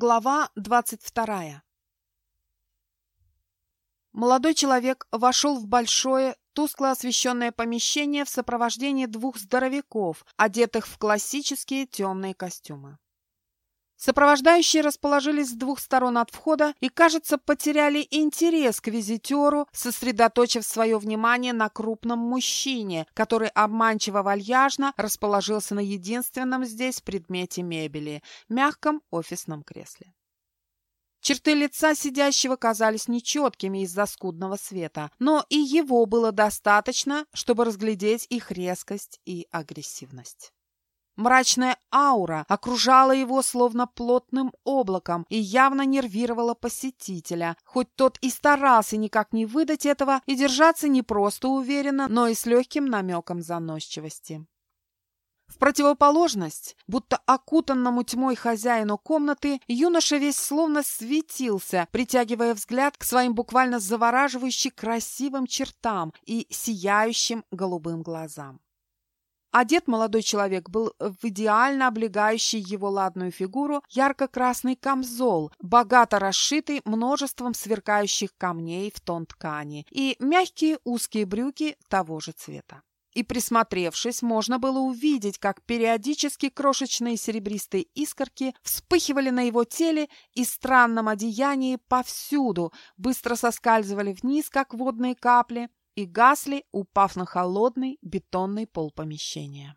Глава двадцать вторая Молодой человек вошел в большое, тускло освещенное помещение в сопровождении двух здоровяков, одетых в классические темные костюмы. Сопровождающие расположились с двух сторон от входа и, кажется, потеряли интерес к визитеру, сосредоточив свое внимание на крупном мужчине, который обманчиво вальяжно расположился на единственном здесь предмете мебели – мягком офисном кресле. Черты лица сидящего казались нечеткими из-за скудного света, но и его было достаточно, чтобы разглядеть их резкость и агрессивность. Мрачная аура окружала его словно плотным облаком и явно нервировала посетителя, хоть тот и старался никак не выдать этого и держаться не просто уверенно, но и с легким намеком заносчивости. В противоположность, будто окутанному тьмой хозяину комнаты, юноша весь словно светился, притягивая взгляд к своим буквально завораживающе красивым чертам и сияющим голубым глазам. Одет молодой человек был в идеально облегающий его ладную фигуру ярко-красный камзол, богато расшитый множеством сверкающих камней в тон ткани, и мягкие узкие брюки того же цвета. И присмотревшись, можно было увидеть, как периодически крошечные серебристые искорки вспыхивали на его теле и странном одеянии повсюду, быстро соскальзывали вниз, как водные капли, и гасли, упав на холодный бетонный пол помещения.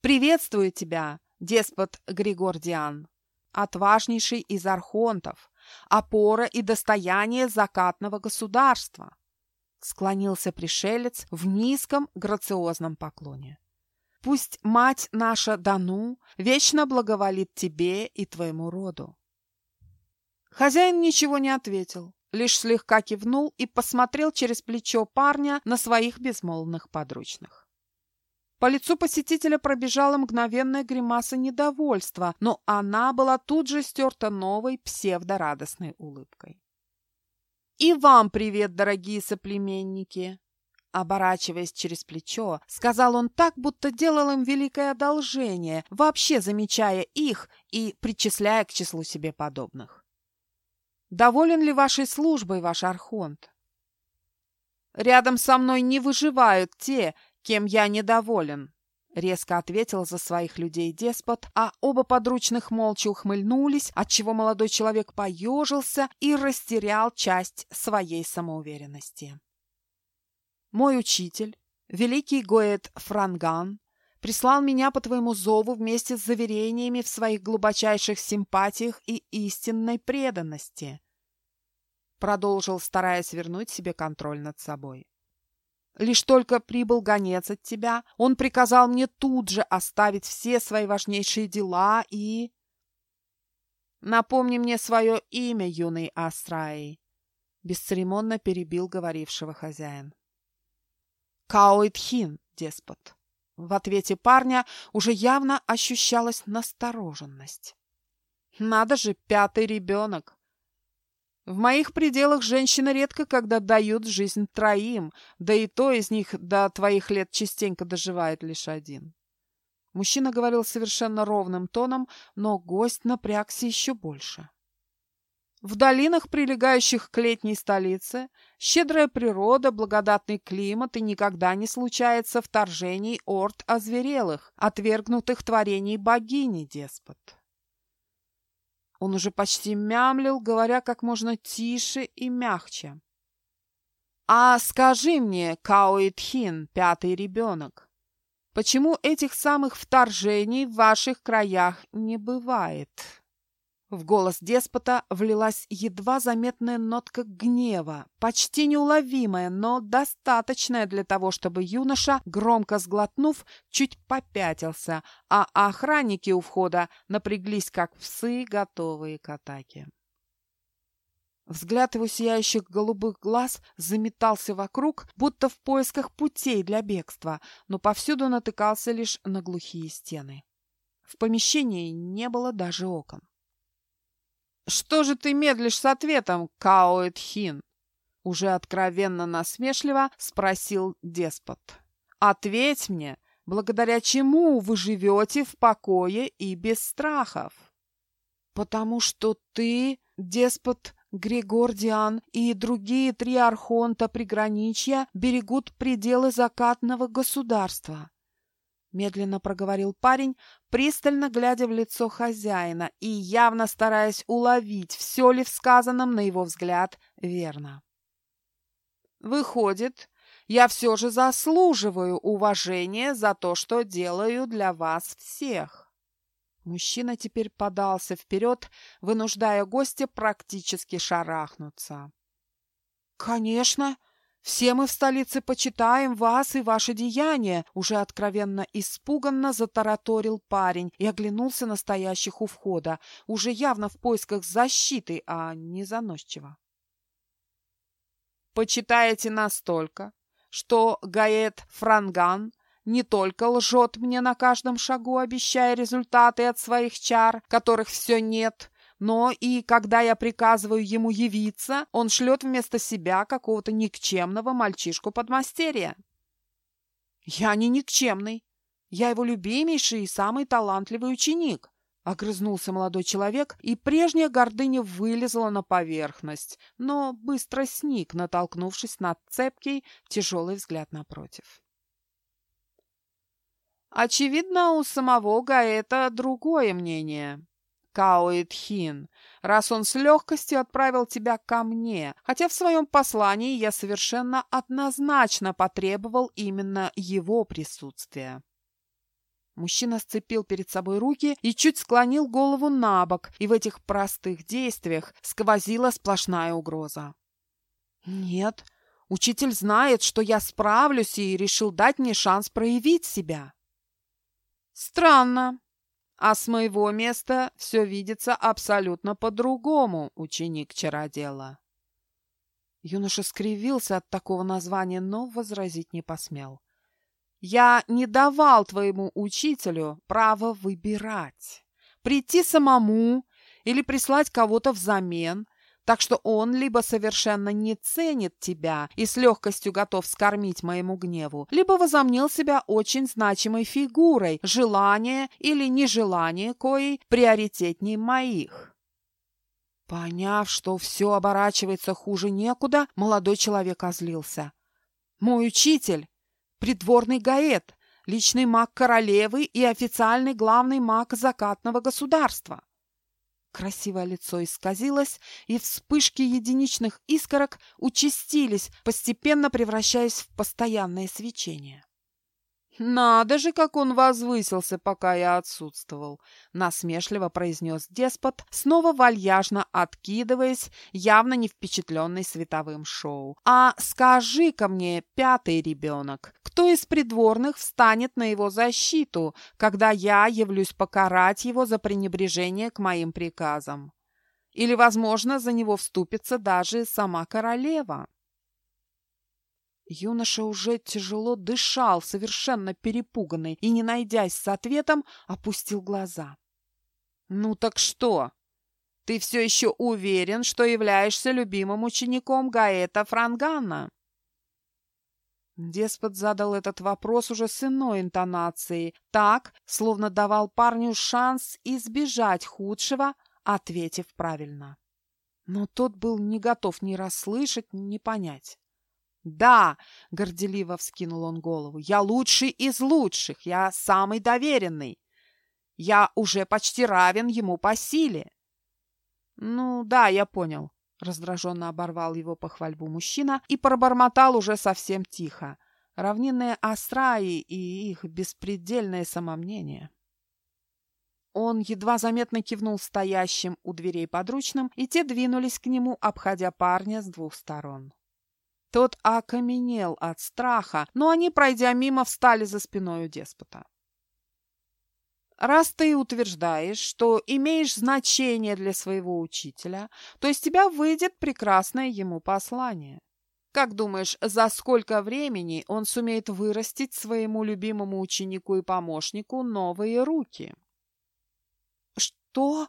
«Приветствую тебя, деспот Григордиан, отважнейший из архонтов, опора и достояние закатного государства!» Склонился пришелец в низком грациозном поклоне. «Пусть мать наша Дану вечно благоволит тебе и твоему роду!» Хозяин ничего не ответил, лишь слегка кивнул и посмотрел через плечо парня на своих безмолвных подручных. По лицу посетителя пробежала мгновенная гримаса недовольства, но она была тут же стерта новой псевдорадостной улыбкой. «И вам привет, дорогие соплеменники!» Оборачиваясь через плечо, сказал он так, будто делал им великое одолжение, вообще замечая их и причисляя к числу себе подобных. Доволен ли вашей службой, ваш архонт? Рядом со мной не выживают те, кем я недоволен, резко ответил за своих людей деспот, а оба подручных молча ухмыльнулись, отчего молодой человек поежился и растерял часть своей самоуверенности. Мой учитель, великий Гоэт Франган, прислал меня по твоему зову вместе с заверениями в своих глубочайших симпатиях и истинной преданности продолжил, стараясь вернуть себе контроль над собой. Лишь только прибыл гонец от тебя, он приказал мне тут же оставить все свои важнейшие дела и... Напомни мне свое имя, юный Астраи, бесцеремонно перебил говорившего хозяин. Каоитхин, деспот. В ответе парня уже явно ощущалась настороженность. Надо же, пятый ребенок. В моих пределах женщины редко когда дают жизнь троим, да и то из них до твоих лет частенько доживает лишь один. Мужчина говорил совершенно ровным тоном, но гость напрягся еще больше. В долинах, прилегающих к летней столице, щедрая природа, благодатный климат и никогда не случается вторжений орд озверелых, отвергнутых творений богини-деспот. Он уже почти мямлил, говоря как можно тише и мягче. «А скажи мне, Каоитхин, пятый ребенок, почему этих самых вторжений в ваших краях не бывает?» В голос деспота влилась едва заметная нотка гнева, почти неуловимая, но достаточная для того, чтобы юноша, громко сглотнув, чуть попятился, а охранники у входа напряглись, как псы, готовые к атаке. Взгляд его сияющих голубых глаз заметался вокруг, будто в поисках путей для бегства, но повсюду натыкался лишь на глухие стены. В помещении не было даже окон. «Что же ты медлишь с ответом, Каоэтхин?» Уже откровенно насмешливо спросил деспот. «Ответь мне, благодаря чему вы живете в покое и без страхов?» потому что ты, деспот Григордиан и другие три архонта приграничья берегут пределы закатного государства. Медленно проговорил парень, пристально глядя в лицо хозяина и явно стараясь уловить, все ли в сказанном, на его взгляд, верно. Выходит, я все же заслуживаю уважения за то, что делаю для вас всех. Мужчина теперь подался вперед, вынуждая гостя практически шарахнуться. «Конечно!» Все мы в столице почитаем вас и ваши деяния, уже откровенно испуганно затараторил парень и оглянулся на стоящих у входа, уже явно в поисках защиты, а не заносчиво. Почитаете настолько, что Гаэт Франган не только лжет мне на каждом шагу, обещая результаты от своих чар, которых все нет, но и когда я приказываю ему явиться, он шлет вместо себя какого-то никчемного мальчишку-подмастерья. Я не никчемный. Я его любимейший и самый талантливый ученик. Огрызнулся молодой человек, и прежняя гордыня вылезла на поверхность, но быстро сник, натолкнувшись на цепкий, тяжелый взгляд напротив. Очевидно, у самого Гаэта другое мнение. Каоэтхин, раз он с легкостью отправил тебя ко мне, хотя в своем послании я совершенно однозначно потребовал именно его присутствия. Мужчина сцепил перед собой руки и чуть склонил голову на бок, и в этих простых действиях сквозила сплошная угроза. «Нет, учитель знает, что я справлюсь и решил дать мне шанс проявить себя». «Странно», а с моего места все видится абсолютно по-другому, ученик чародела. Юноша скривился от такого названия, но возразить не посмел. Я не давал твоему учителю право выбирать, прийти самому или прислать кого-то взамен, так что он либо совершенно не ценит тебя и с легкостью готов скормить моему гневу, либо возомнил себя очень значимой фигурой, желание или нежелание коей приоритетней моих. Поняв, что все оборачивается хуже некуда, молодой человек озлился. «Мой учитель, придворный гаэт, личный маг королевы и официальный главный маг закатного государства. Красивое лицо исказилось, и вспышки единичных искорок участились, постепенно превращаясь в постоянное свечение. «Надо же, как он возвысился, пока я отсутствовал!» — насмешливо произнес деспот, снова вальяжно откидываясь, явно не впечатленный световым шоу. «А скажи-ка мне, пятый ребенок, кто из придворных встанет на его защиту, когда я явлюсь покарать его за пренебрежение к моим приказам? Или, возможно, за него вступится даже сама королева?» Юноша уже тяжело дышал, совершенно перепуганный, и, не найдясь с ответом, опустил глаза. «Ну так что? Ты все еще уверен, что являешься любимым учеником Гаэта Франгана?» Деспот задал этот вопрос уже с иной интонацией, так, словно давал парню шанс избежать худшего, ответив правильно. Но тот был не готов ни расслышать, ни понять. «Да!» — горделиво вскинул он голову. «Я лучший из лучших! Я самый доверенный! Я уже почти равен ему по силе!» «Ну, да, я понял», — раздраженно оборвал его похвальбу мужчина и пробормотал уже совсем тихо. Равнинные астраи и их беспредельное самомнение. Он едва заметно кивнул стоящим у дверей подручным, и те двинулись к нему, обходя парня с двух сторон. Тот окаменел от страха, но они, пройдя мимо, встали за спиной у деспота. Раз ты утверждаешь, что имеешь значение для своего учителя, то из тебя выйдет прекрасное ему послание. Как думаешь, за сколько времени он сумеет вырастить своему любимому ученику и помощнику новые руки? Что?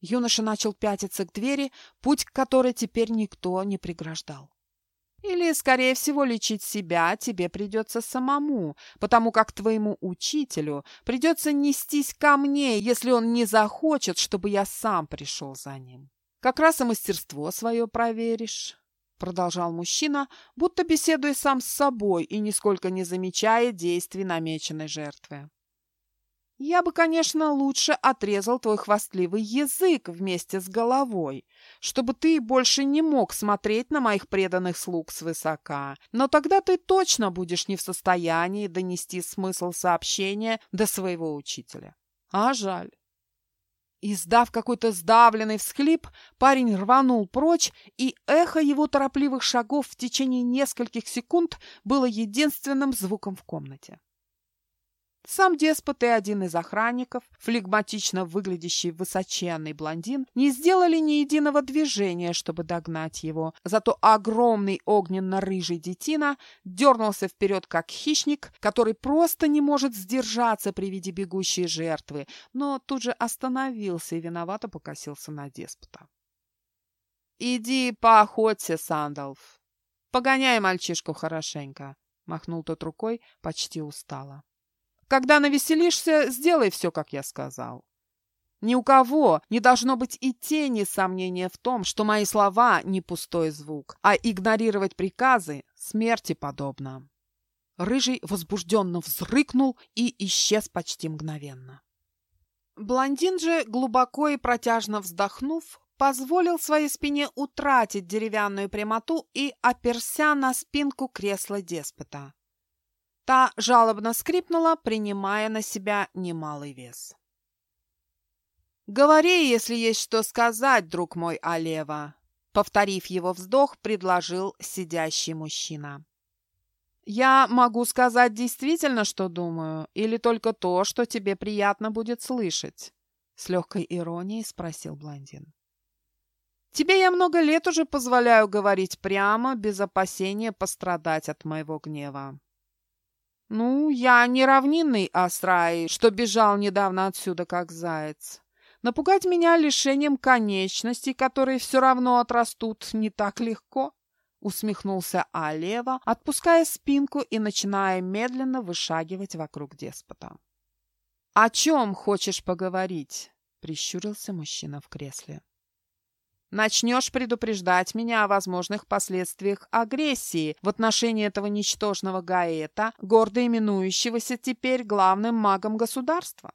Юноша начал пятиться к двери, путь к которой теперь никто не преграждал. Или, скорее всего, лечить себя тебе придется самому, потому как твоему учителю придется нестись ко мне, если он не захочет, чтобы я сам пришел за ним. Как раз и мастерство свое проверишь. Продолжал мужчина, будто беседуя сам с собой и нисколько не замечая действий намеченной жертвы. Я бы, конечно, лучше отрезал твой хвастливый язык вместе с головой, чтобы ты больше не мог смотреть на моих преданных слуг свысока. Но тогда ты точно будешь не в состоянии донести смысл сообщения до своего учителя. А жаль. Издав какой-то сдавленный всхлип, парень рванул прочь, и эхо его торопливых шагов в течение нескольких секунд было единственным звуком в комнате. Сам деспот и один из охранников, флегматично выглядящий высоченный блондин, не сделали ни единого движения, чтобы догнать его. Зато огромный огненно-рыжий детина дернулся вперед, как хищник, который просто не может сдержаться при виде бегущей жертвы, но тут же остановился и виновато покосился на деспота. «Иди поохоться, Сандалф. Погоняй мальчишку хорошенько», — махнул тот рукой почти устало. Когда навеселишься, сделай все, как я сказал. Ни у кого не должно быть и тени сомнения в том, что мои слова не пустой звук, а игнорировать приказы смерти подобно. Рыжий возбужденно взрыкнул и исчез почти мгновенно. Блондин же, глубоко и протяжно вздохнув, позволил своей спине утратить деревянную прямоту и оперся на спинку кресла деспота. Та жалобно скрипнула, принимая на себя немалый вес. «Говори, если есть что сказать, друг мой Алева», повторив его вздох, предложил сидящий мужчина. «Я могу сказать действительно, что думаю, или только то, что тебе приятно будет слышать?» С легкой иронией спросил блондин. «Тебе я много лет уже позволяю говорить прямо, без опасения пострадать от моего гнева. «Ну, я не равнинный Асрай, что бежал недавно отсюда, как заяц. Напугать меня лишением конечностей, которые все равно отрастут, не так легко». Усмехнулся Алева, отпуская спинку и начиная медленно вышагивать вокруг деспота. «О чем хочешь поговорить?» — прищурился мужчина в кресле. Начнешь предупреждать меня о возможных последствиях агрессии в отношении этого ничтожного Гаэта, гордо именующегося теперь главным магом государства.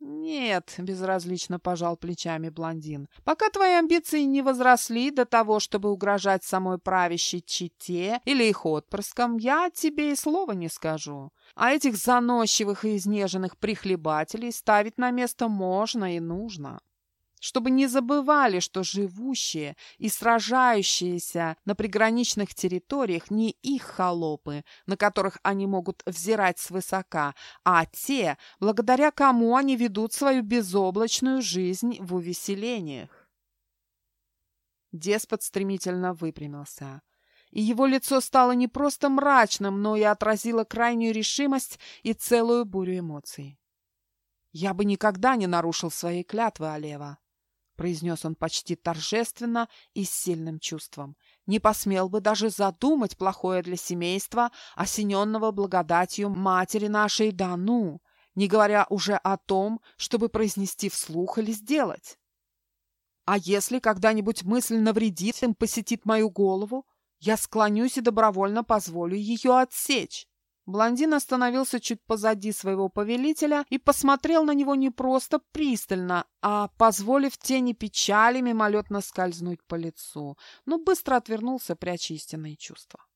«Нет», — безразлично пожал плечами блондин, «пока твои амбиции не возросли до того, чтобы угрожать самой правящей чите или их отпрыскам, я тебе и слова не скажу. А этих заносчивых и изнеженных прихлебателей ставить на место можно и нужно» чтобы не забывали, что живущие и сражающиеся на приграничных территориях не их холопы, на которых они могут взирать свысока, а те, благодаря кому они ведут свою безоблачную жизнь в увеселениях. Деспот стремительно выпрямился, и его лицо стало не просто мрачным, но и отразило крайнюю решимость и целую бурю эмоций. «Я бы никогда не нарушил своей клятвы, Алева», произнес он почти торжественно и с сильным чувством. Не посмел бы даже задумать плохое для семейства, осененного благодатью матери нашей Дану, не говоря уже о том, чтобы произнести вслух или сделать. А если когда-нибудь мысль навредит им посетит мою голову, я склонюсь и добровольно позволю ее отсечь. Блондин остановился чуть позади своего повелителя и посмотрел на него не просто пристально, а позволив тени печали мимолетно скользнуть по лицу, но быстро отвернулся, пряча истинные чувства.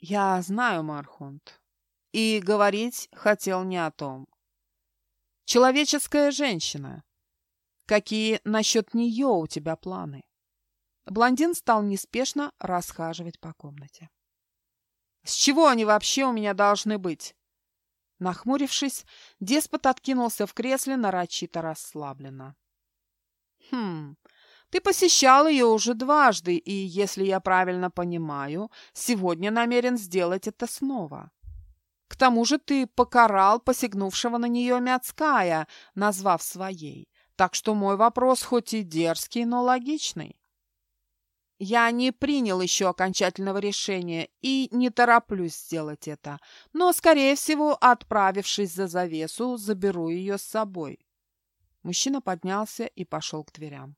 «Я знаю, Мархунт, и говорить хотел не о том. Человеческая женщина. Какие насчет нее у тебя планы?» Блондин стал неспешно расхаживать по комнате. С чего они вообще у меня должны быть? Нахмурившись, деспот откинулся в кресле нарочито расслабленно. Хм, ты посещал ее уже дважды, и, если я правильно понимаю, сегодня намерен сделать это снова. К тому же ты покарал посягнувшего на нее Мяцкая, назвав своей. Так что мой вопрос хоть и дерзкий, но логичный. Я не принял еще окончательного решения и не тороплюсь сделать это, но, скорее всего, отправившись за завесу, заберу ее с собой. Мужчина поднялся и пошел к дверям.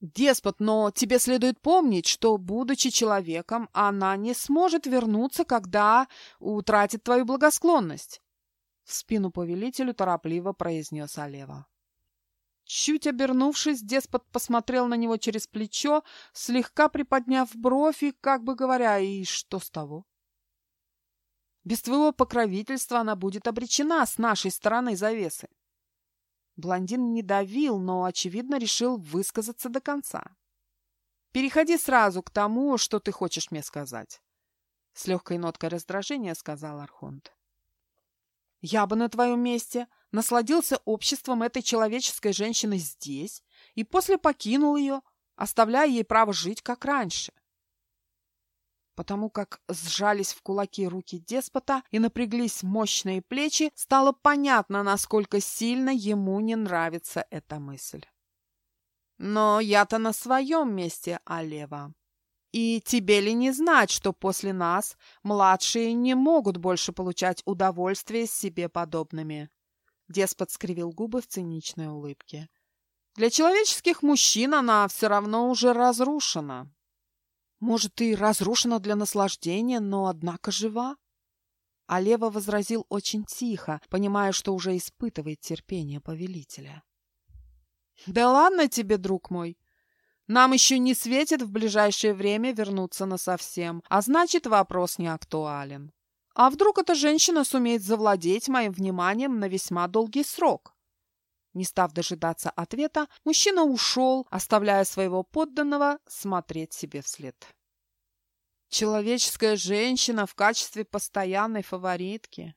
«Деспот, но тебе следует помнить, что, будучи человеком, она не сможет вернуться, когда утратит твою благосклонность!» В спину повелителю торопливо произнес Алева. Чуть обернувшись, деспот посмотрел на него через плечо, слегка приподняв бровь и, как бы говоря, и что с того? Без твоего покровительства она будет обречена с нашей стороны завесы. Блондин не давил, но, очевидно, решил высказаться до конца. «Переходи сразу к тому, что ты хочешь мне сказать», — с легкой ноткой раздражения сказал Архонт. «Я бы на твоем месте насладился обществом этой человеческой женщины здесь и после покинул ее, оставляя ей право жить, как раньше потому как сжались в кулаки руки деспота и напряглись мощные плечи, стало понятно, насколько сильно ему не нравится эта мысль. Но я-то на своем месте, Алева. И тебе ли не знать, что после нас младшие не могут больше получать удовольствие с себе подобными? Деспот скривил губы в циничной улыбке. Для человеческих мужчин она все равно уже разрушена. Может, и разрушена для наслаждения, но, однако, жива? А Лева возразил очень тихо, понимая, что уже испытывает терпение повелителя. «Да ладно тебе, друг мой. Нам еще не светит в ближайшее время вернуться насовсем, а значит, вопрос не актуален. А вдруг эта женщина сумеет завладеть моим вниманием на весьма долгий срок?» Не став дожидаться ответа, мужчина ушел, оставляя своего подданного смотреть себе вслед. Человеческая женщина в качестве постоянной фаворитки.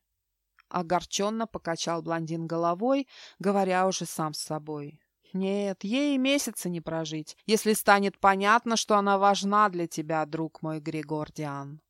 Огорченно покачал блондин головой, говоря уже сам с собой. Нет, ей месяца не прожить, если станет понятно, что она важна для тебя, друг мой Григордиан.